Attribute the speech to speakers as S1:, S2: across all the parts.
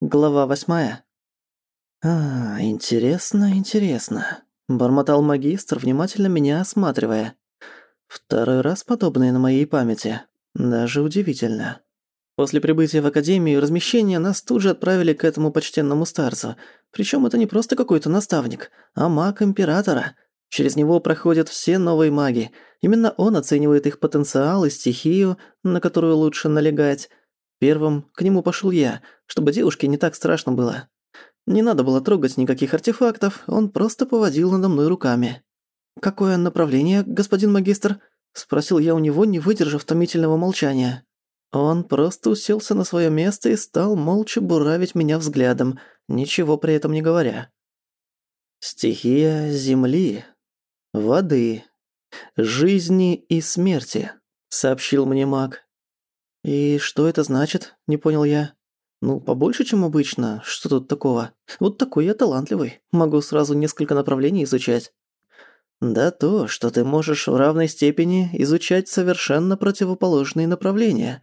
S1: Глава восьмая. «А, интересно, интересно», – бормотал магистр, внимательно меня осматривая. «Второй раз подобное на моей памяти. Даже удивительно». После прибытия в академию и размещения нас тут же отправили к этому почтенному старцу. Причем это не просто какой-то наставник, а маг Императора. Через него проходят все новые маги. Именно он оценивает их потенциал и стихию, на которую лучше налегать – Первым к нему пошел я, чтобы девушке не так страшно было. Не надо было трогать никаких артефактов, он просто поводил надо мной руками. «Какое направление, господин магистр?» – спросил я у него, не выдержав томительного молчания. Он просто уселся на свое место и стал молча буравить меня взглядом, ничего при этом не говоря. «Стихия земли, воды, жизни и смерти», – сообщил мне маг. «И что это значит?» – не понял я. «Ну, побольше, чем обычно. Что тут такого? Вот такой я талантливый. Могу сразу несколько направлений изучать». «Да то, что ты можешь в равной степени изучать совершенно противоположные направления.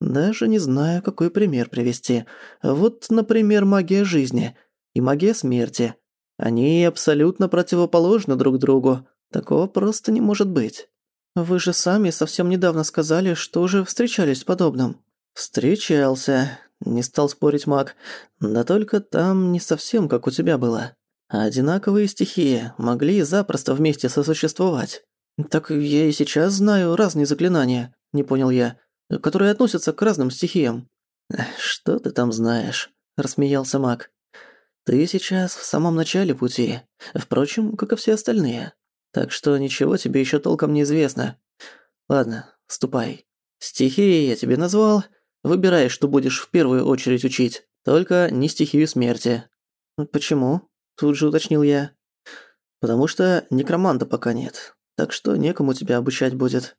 S1: Даже не знаю, какой пример привести. Вот, например, магия жизни и магия смерти. Они абсолютно противоположны друг другу. Такого просто не может быть». «Вы же сами совсем недавно сказали, что уже встречались с подобным». «Встречался», – не стал спорить маг. «Да только там не совсем как у тебя было. Одинаковые стихии могли запросто вместе сосуществовать». «Так я и сейчас знаю разные заклинания», – не понял я, «которые относятся к разным стихиям». «Что ты там знаешь?» – рассмеялся маг. «Ты сейчас в самом начале пути, впрочем, как и все остальные. Так что ничего тебе еще толком не известно. Ладно, ступай. Стихии я тебе назвал. Выбирай, что будешь в первую очередь учить. Только не стихию смерти. Почему? Тут же уточнил я. Потому что некроманта пока нет. Так что некому тебя обучать будет.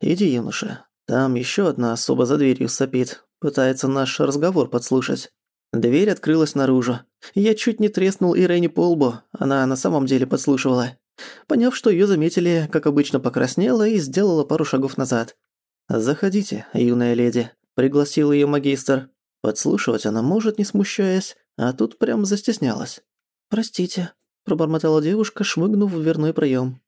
S1: Иди, юноша. Там еще одна особа за дверью сопит. Пытается наш разговор подслушать. Дверь открылась наружу. Я чуть не треснул Ирене по лбу. Она на самом деле подслушивала. Поняв, что её заметили, как обычно покраснела и сделала пару шагов назад. «Заходите, юная леди», — пригласил её магистр. Подслушивать она может, не смущаясь, а тут прям застеснялась. «Простите», — пробормотала девушка, шмыгнув в дверной проём.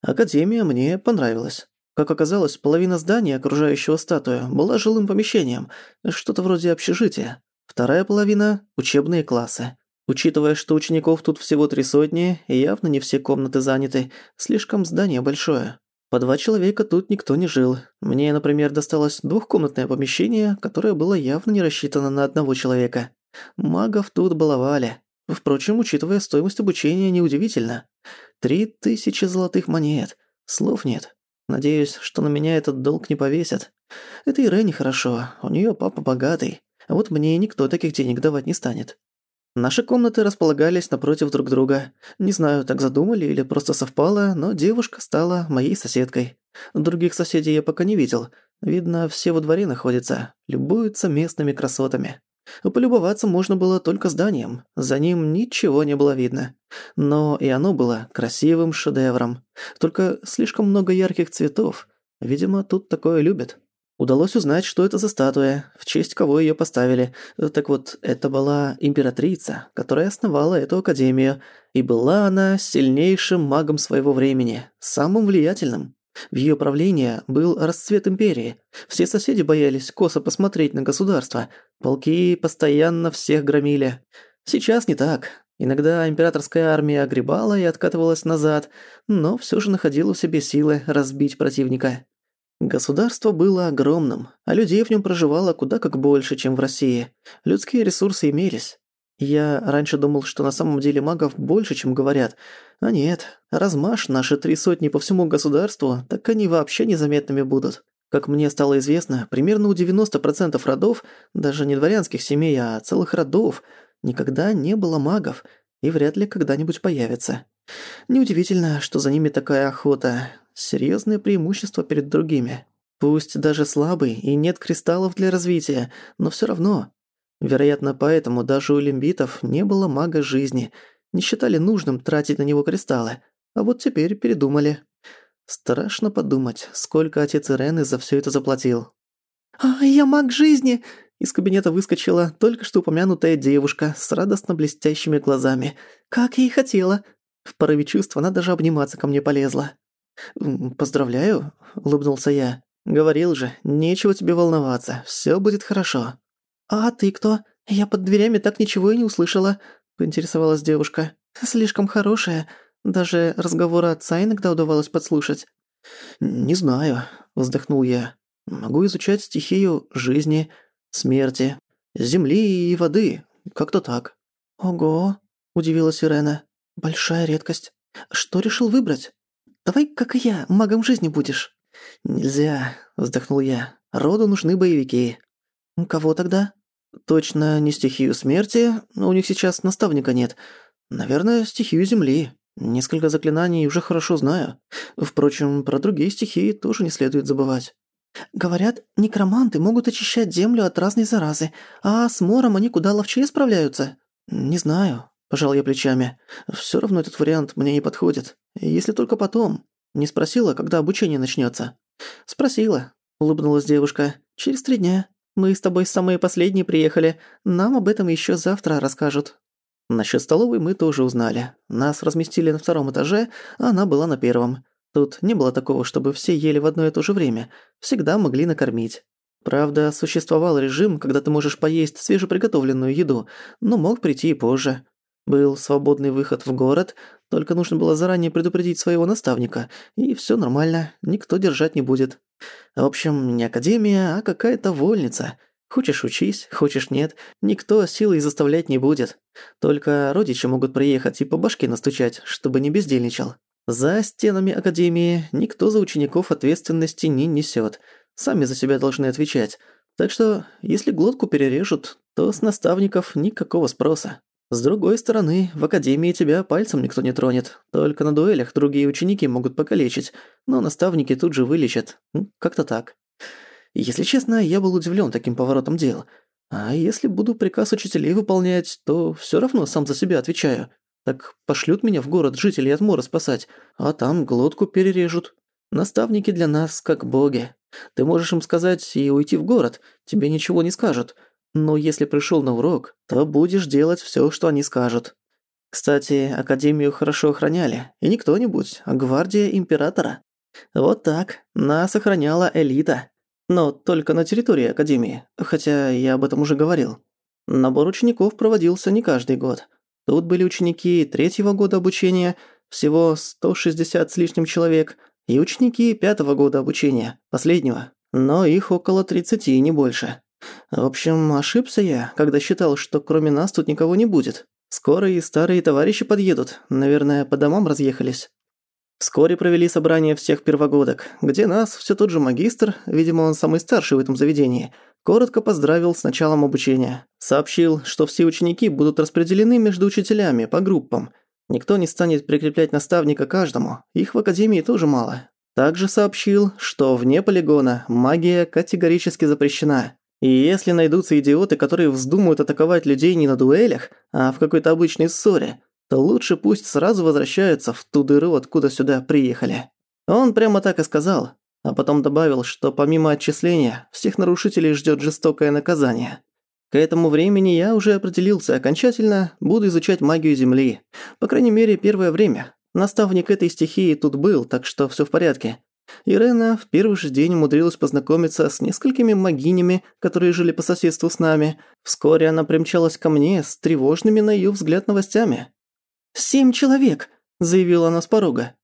S1: Академия мне понравилась. Как оказалось, половина здания, окружающего статую, была жилым помещением, что-то вроде общежития. Вторая половина – учебные классы. Учитывая, что учеников тут всего три сотни, и явно не все комнаты заняты, слишком здание большое. По два человека тут никто не жил. Мне, например, досталось двухкомнатное помещение, которое было явно не рассчитано на одного человека. Магов тут баловали. Впрочем, учитывая стоимость обучения, неудивительно. Три тысячи золотых монет. Слов нет. Надеюсь, что на меня этот долг не повесят. Это и Ренни хорошо, у неё папа богатый. А вот мне никто таких денег давать не станет. Наши комнаты располагались напротив друг друга. Не знаю, так задумали или просто совпало, но девушка стала моей соседкой. Других соседей я пока не видел. Видно, все во дворе находятся, любуются местными красотами. Полюбоваться можно было только зданием, за ним ничего не было видно. Но и оно было красивым шедевром. Только слишком много ярких цветов. Видимо, тут такое любят. Удалось узнать, что это за статуя, в честь кого её поставили. Так вот, это была императрица, которая основала эту академию, и была она сильнейшим магом своего времени, самым влиятельным. В её правлении был расцвет империи. Все соседи боялись косо посмотреть на государство. Полки постоянно всех громили. Сейчас не так. Иногда императорская армия огребала и откатывалась назад, но всё же находила в себе силы разбить противника. Государство было огромным, а людей в нем проживало куда как больше, чем в России. Людские ресурсы имелись. Я раньше думал, что на самом деле магов больше, чем говорят. А нет, размашь наши три сотни по всему государству, так они вообще незаметными будут. Как мне стало известно, примерно у 90% родов, даже не дворянских семей, а целых родов, никогда не было магов и вряд ли когда-нибудь появится. Неудивительно, что за ними такая охота серьезное преимущество перед другими. Пусть даже слабый и нет кристаллов для развития, но все равно. Вероятно, поэтому даже у лимбитов не было мага жизни, не считали нужным тратить на него кристаллы, а вот теперь передумали. Страшно подумать, сколько отец Ирены за все это заплатил.
S2: «А я маг жизни!»
S1: из кабинета выскочила только что упомянутая девушка с радостно блестящими глазами. Как я и хотела. В порыве чувств она даже обниматься ко мне полезла. «Поздравляю», — улыбнулся я. «Говорил же, нечего тебе волноваться, всё будет хорошо». «А ты кто? Я под дверями так ничего и не услышала», — поинтересовалась девушка. «Слишком хорошая. Даже разговоры отца иногда удавалось подслушать». «Не знаю», — вздохнул я. «Могу изучать стихию жизни, смерти, земли и воды. Как-то так». «Ого», — удивилась Ирена. «Большая редкость. Что решил выбрать? Давай, как и я, магом жизни будешь». «Нельзя», — вздохнул я. «Роду нужны боевики». «Кого тогда?» «Точно не стихию смерти, у них сейчас наставника нет. Наверное, стихию земли. Несколько заклинаний уже хорошо знаю. Впрочем, про другие стихии тоже не следует забывать». «Говорят, некроманты могут очищать землю от разной заразы, а с мором они куда ловчее справляются». «Не знаю», – пожал я плечами. «Всё равно этот вариант мне не подходит. Если только потом. Не спросила, когда обучение начнётся?» «Спросила», – улыбнулась девушка. «Через три дня. Мы с тобой самые последние приехали. Нам об этом ещё завтра расскажут». Насчёт столовой мы тоже узнали. Нас разместили на втором этаже, а она была на первом. Тут не было такого, чтобы все ели в одно и то же время. Всегда могли накормить. Правда, существовал режим, когда ты можешь поесть свежеприготовленную еду, но мог прийти и позже. Был свободный выход в город, только нужно было заранее предупредить своего наставника, и всё нормально, никто держать не будет. В общем, не академия, а какая-то вольница. Хочешь учись, хочешь нет, никто силой заставлять не будет. Только родичи могут приехать и по башке настучать, чтобы не бездельничал. За стенами академии никто за учеников ответственности не несёт. Сами за себя должны отвечать. Так что, если глотку перережут, то с наставников никакого спроса. С другой стороны, в академии тебя пальцем никто не тронет. Только на дуэлях другие ученики могут покалечить, но наставники тут же вылечат. Как-то так. Если честно, я был удивлен таким поворотом дел. А если буду приказ учителей выполнять, то все равно сам за себя отвечаю. Так пошлют меня в город жителей от мора спасать, а там глотку перережут. Наставники для нас как боги. Ты можешь им сказать и уйти в город, тебе ничего не скажут. Но если пришел на урок, то будешь делать все, что они скажут. Кстати, Академию хорошо охраняли. И не кто-нибудь, а гвардия Императора. Вот так. Нас охраняла элита. Но только на территории Академии, хотя я об этом уже говорил. Набор учеников проводился не каждый год. Тут были ученики третьего года обучения, всего 160 с лишним человек, и ученики пятого года обучения, последнего, но их около 30, не больше. В общем, ошибся я, когда считал, что кроме нас тут никого не будет. Скоро и старые товарищи подъедут, наверное, по домам разъехались. Вскоре провели собрание всех первогодок, где нас все тот же магистр, видимо, он самый старший в этом заведении – Коротко поздравил с началом обучения. Сообщил, что все ученики будут распределены между учителями по группам. Никто не станет прикреплять наставника каждому, их в академии тоже мало. Также сообщил, что вне полигона магия категорически запрещена. И если найдутся идиоты, которые вздумают атаковать людей не на дуэлях, а в какой-то обычной ссоре, то лучше пусть сразу возвращаются в ту дыру, откуда сюда приехали. Он прямо так и сказал, а потом добавил, что помимо отчисления, всех нарушителей ждет жестокое наказание. К этому времени я уже определился окончательно, буду изучать магию Земли. По крайней мере, первое время. Наставник этой стихии тут был, так что все в порядке. Ирена в первый же день умудрилась познакомиться с несколькими магинями, которые жили по соседству с нами. Вскоре она примчалась ко мне с тревожными на её взгляд новостями. «Семь человек!» – заявила она с порога.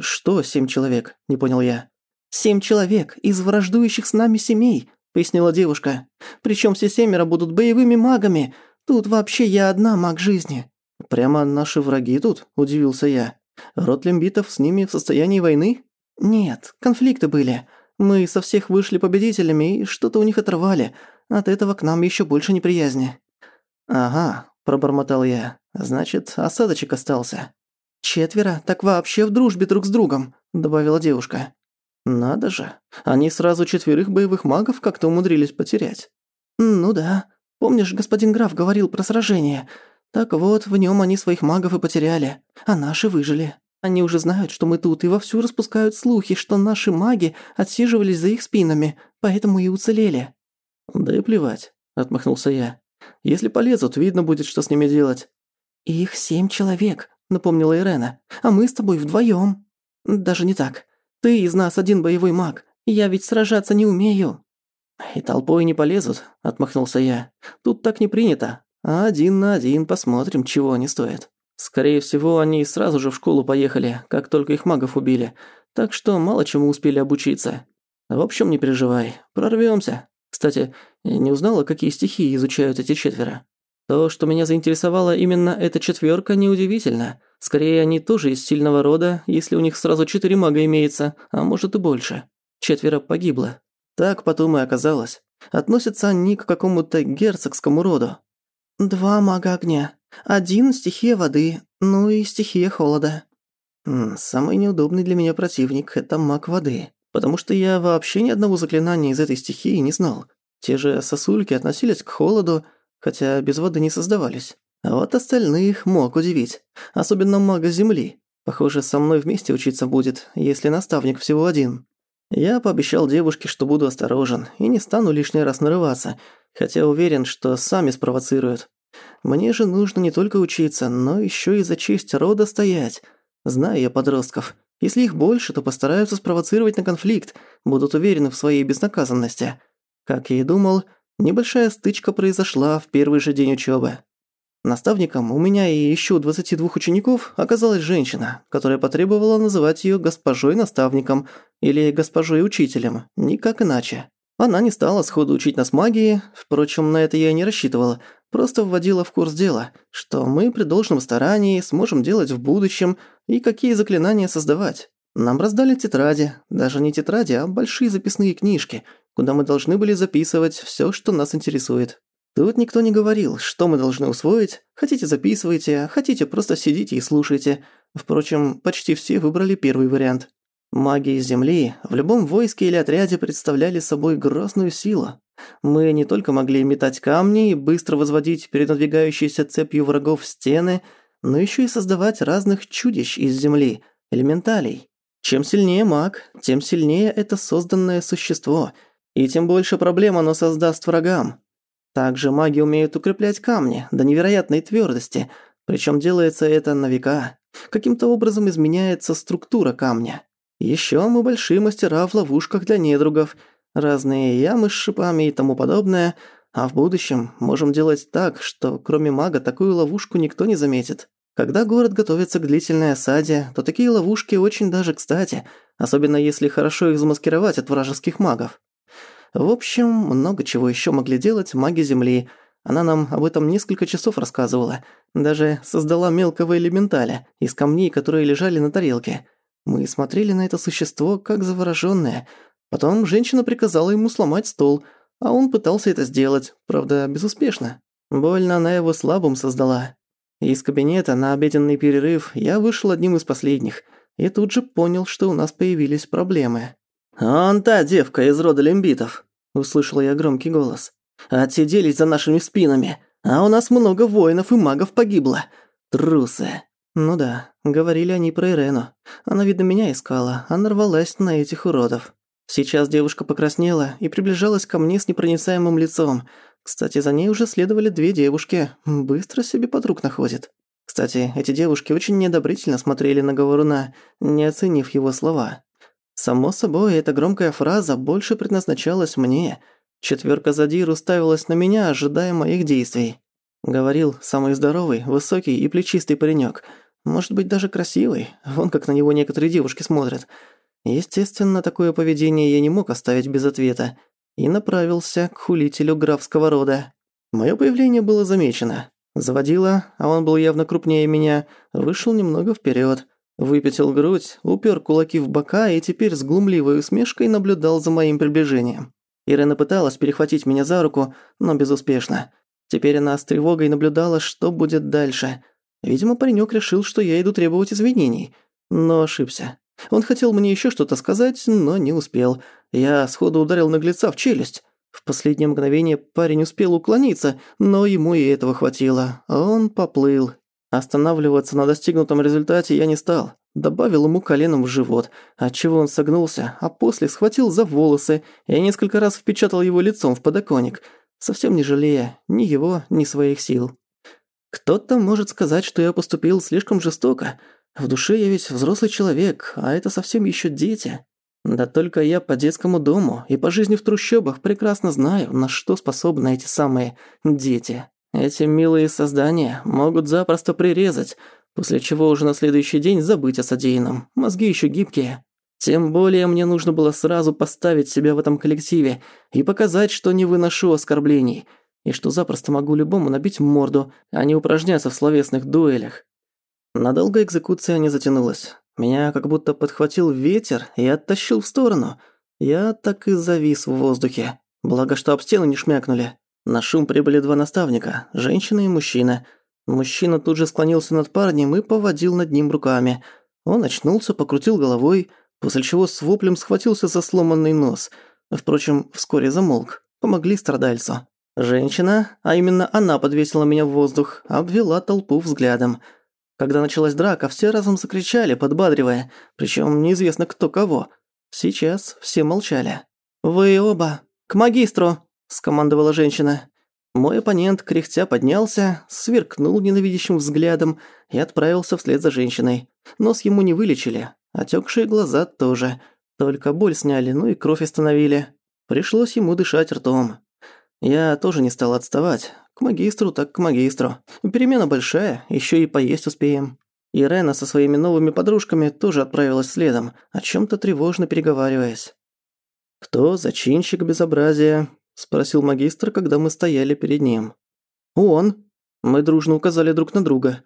S1: «Что семь человек?» – не понял я. «Семь человек из враждующих с нами семей», — пояснила девушка. «Причем все семеро будут боевыми магами. Тут вообще я одна маг жизни». «Прямо наши враги тут?» – удивился я. «Род лимбитов с ними в состоянии войны?» «Нет, конфликты были. Мы со всех вышли победителями и что-то у них оторвали. От этого к нам еще больше неприязни». «Ага», – пробормотал я. «Значит, осадочек остался». «Четверо, так вообще в дружбе друг с другом», – добавила девушка. Надо же, они сразу четверых боевых магов как-то умудрились потерять. Ну да, помнишь, господин граф говорил про сражение? Так вот, в нем они своих магов и потеряли, а наши выжили. Они уже знают, что мы тут, и вовсю распускают слухи, что наши маги отсиживались за их спинами, поэтому и уцелели. Да и плевать. – отмахнулся я. «Если полезут, видно будет, что с ними делать».
S2: «Их семь человек», – напомнила Ирена. «А мы с тобой вдвоем. Даже не так. Ты из нас один боевой маг. Я ведь сражаться не умею».
S1: «И толпой не полезут», – отмахнулся я. «Тут так не принято. А один на один посмотрим, чего они стоят». Скорее всего, они сразу же в школу поехали, как только их магов убили. Так что мало чему успели обучиться. В общем, не переживай, прорвёмся. Кстати, не узнала, какие стихии изучают эти четверо. То, что меня заинтересовало именно эта четвёрка, неудивительно. Скорее, они тоже из сильного рода, если у них сразу четыре мага имеется, а может и больше. Четверо погибло. Так потом и оказалось. Относятся они к какому-то герцогскому роду.
S2: «Два мага огня. Один – стихия воды, ну и стихия холода».
S1: Самый неудобный для меня противник – это маг воды. Потому что я вообще ни одного заклинания из этой стихии не знал. Те же сосульки относились к холоду, хотя без воды не создавались. А вот остальных мог удивить. Особенно мага Земли. Похоже, со мной вместе учиться будет, если наставник всего один. Я пообещал девушке, что буду осторожен и не стану лишний раз нарываться, хотя уверен, что сами спровоцируют. Мне же нужно не только учиться, но еще и за честь рода стоять. Знаю я подростков. Если их больше, то постараются спровоцировать на конфликт, будут уверены в своей безнаказанности. Как я и думал, небольшая стычка произошла в первый же день учебы. Наставником у меня и еще 22 учеников оказалась женщина, которая потребовала называть ее госпожой-наставником или госпожой-учителем, никак иначе. Она не стала сходу учить нас магии, впрочем, на это я и не рассчитывала, просто вводила в курс дела, что мы при должном старании сможем делать в будущем и какие заклинания создавать. Нам раздали тетради, даже не тетради, а большие записные книжки, куда мы должны были записывать всё, что нас интересует. Тут никто не говорил, что мы должны усвоить. Хотите записывайте, хотите просто сидите и слушайте. Впрочем, почти все выбрали первый вариант. Маги Земли в любом войске или отряде представляли собой грозную силу. Мы не только могли метать камни и быстро возводить перед надвигающейся цепью врагов стены, но еще и создавать разных чудищ из Земли, элементалей. Чем сильнее маг, тем сильнее это созданное существо, и тем больше проблем оно создаст врагам. Также маги умеют укреплять камни до невероятной твердости, причем делается это на века. Каким-то образом изменяется структура камня. Еще мы большие мастера в ловушках для недругов, разные ямы с шипами и тому подобное, а в будущем можем делать так, что кроме мага такую ловушку никто не заметит. Когда город готовится к длительной осаде, то такие ловушки очень даже кстати, особенно если хорошо их замаскировать от вражеских магов. В общем, много чего еще могли делать маги Земли. Она нам об этом несколько часов рассказывала. Даже создала мелкого элементаля из камней, которые лежали на тарелке. Мы смотрели на это существо как заворожённые. Потом женщина приказала ему сломать стол, а он пытался это сделать, правда, безуспешно. Больно она его слабым создала. Из кабинета на обеденный перерыв я вышел одним из последних и тут же понял, что у нас появились проблемы. «Он та девка из рода лимбитов», – услышал я громкий голос. «Отсиделись за нашими спинами, а у нас много воинов и магов погибло. Трусы». Ну да, говорили они про Ирену. Она, видно, меня искала, а нарвалась на этих уродов. Сейчас девушка покраснела и приближалась ко мне с непроницаемым лицом. Кстати, за ней уже следовали две девушки. Быстро себе подруг находит. Кстати, эти девушки очень неодобрительно смотрели на говоруна, не оценив его слова. Само собой, эта громкая фраза больше предназначалась мне. Четвёрка задир уставилась на меня, ожидая моих действий. Говорил самый здоровый, высокий и плечистый паренёк. Может быть, даже красивый. Вон как на него некоторые девушки смотрят. Естественно, такое поведение я не мог оставить без ответа. И направился к хулителю графского рода. Моё появление было замечено. Заводила, а он был явно крупнее меня, вышел немного вперёд. Выпятил грудь, упер кулаки в бока и теперь с глумливой усмешкой наблюдал за моим приближением. Ирена пыталась перехватить меня за руку, но безуспешно. Теперь она с тревогой наблюдала, что будет дальше. Видимо, паренёк решил, что я иду требовать извинений. Но ошибся. Он хотел мне ещё что-то сказать, но не успел. Я сходу ударил наглеца в челюсть. В последнее мгновение парень успел уклониться, но ему и этого хватило. Он поплыл, Останавливаться на достигнутом результате я не стал. Добавил ему коленом в живот, отчего он согнулся, а после схватил за волосы и несколько раз впечатал его лицом в подоконник.
S2: Совсем не жалея ни его, ни своих сил. Кто-то может сказать, что я поступил слишком жестоко. В душе я ведь взрослый человек, а это совсем еще дети. Да только я по детскому дому и по жизни в трущобах прекрасно знаю, на что способны эти самые дети. Эти милые создания могут запросто прирезать, после чего уже на следующий день забыть о содеянном. Мозги еще гибкие. Тем более мне нужно было сразу поставить себя в этом коллективе и показать, что не выношу оскорблений, и что запросто могу любому набить морду, а не упражняться в словесных дуэлях. Надолго экзекуция не затянулась. Меня как будто подхватил ветер и оттащил в сторону. Я так и завис в воздухе. Благо, что об стену не шмякнули. На шум прибыли два наставника, женщина и мужчина. Мужчина тут же склонился над парнем и поводил над ним руками. Он очнулся, покрутил головой, после чего с воплем схватился за сломанный нос. Впрочем, вскоре замолк. Помогли страдальцу. Женщина, а именно она подвесила меня в воздух, обвела толпу взглядом. Когда началась драка, все разом закричали, подбадривая, причем неизвестно кто кого. Сейчас все молчали. «Вы оба! К магистру!» скомандовала женщина. Мой оппонент, кряхтя, поднялся, сверкнул ненавидящим взглядом и отправился вслед за женщиной. Нос ему не вылечили, отекшие глаза тоже. Только боль сняли, ну и кровь остановили. Пришлось ему дышать ртом. Я тоже не стал отставать. К магистру так к магистру. Перемена большая, еще и поесть успеем. Ирена со своими новыми подружками тоже отправилась следом, о чем то тревожно переговариваясь. Кто зачинщик безобразия, спросил магистр, когда мы стояли перед ним. Он. Мы дружно указали друг на друга.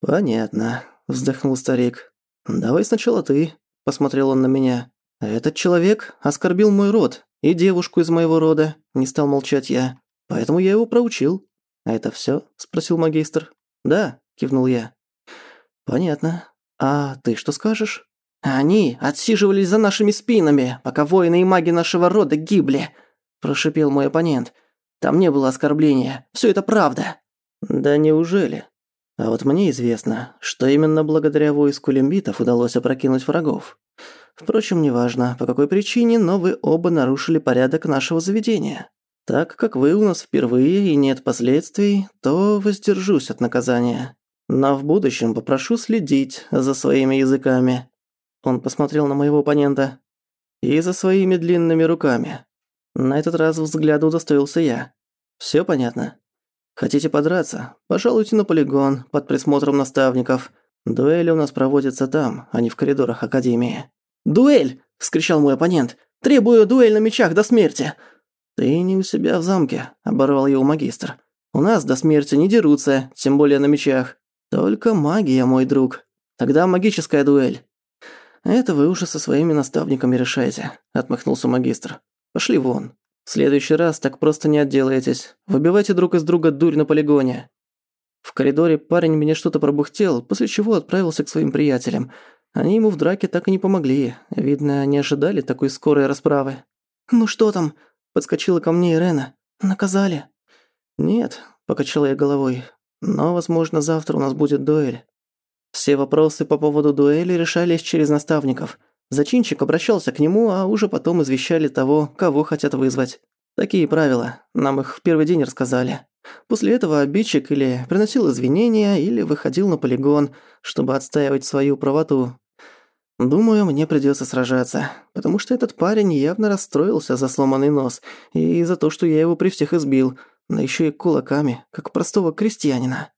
S2: Понятно, вздохнул старик. Давай сначала ты, посмотрел он на меня. Этот человек оскорбил мой род и девушку из моего рода, не стал молчать я. Поэтому я его проучил. А это всё? спросил магистр. Да, кивнул я. Понятно. А ты что скажешь? Они отсиживались за нашими спинами, пока воины и маги нашего рода гибли прошипел мой оппонент. Там не было оскорбления. Все это правда. Да неужели? А вот мне известно, что именно благодаря войску лимбитов удалось опрокинуть врагов. Впрочем, неважно, по какой причине, но вы оба нарушили порядок нашего заведения. Так как вы у нас впервые и нет последствий, то воздержусь от наказания. Но в будущем попрошу следить за своими языками. Он посмотрел на моего оппонента. И за своими длинными руками. На этот раз взгляду удостоился я. Всё понятно? Хотите подраться? Пожалуйте на полигон под присмотром наставников. Дуэли у нас проводятся там, а не в коридорах академии. «Дуэль!» – вскричал мой оппонент. «Требую дуэль на мечах до смерти!» «Ты не у себя в замке», – оборвал его магистр. «У нас до смерти не дерутся, тем более на мечах. Только магия, мой друг. Тогда магическая дуэль». «Это вы уже со своими наставниками решаете», – отмахнулся магистр. Пошли вон. В следующий раз так просто не отделаетесь. Выбивайте друг из друга дурь на полигоне». В коридоре парень мне что-то пробухтел, после чего отправился к своим приятелям. Они ему в драке так и не помогли. Видно, не ожидали такой скорой расправы. «Ну что там?» – подскочила ко мне Ирена. «Наказали?» «Нет», – покачала я головой. «Но, возможно, завтра у нас будет дуэль». Все вопросы по поводу дуэли решались через наставников – Зачинщик обращался к нему, а уже потом извещали того, кого хотят вызвать. Такие правила, нам их в первый день рассказали. После этого обидчик или приносил извинения, или выходил на полигон, чтобы отстаивать свою правоту. Думаю, мне придётся сражаться, потому что этот парень явно расстроился за сломанный нос и за то, что я его при всех избил, да ещё и кулаками, как простого крестьянина.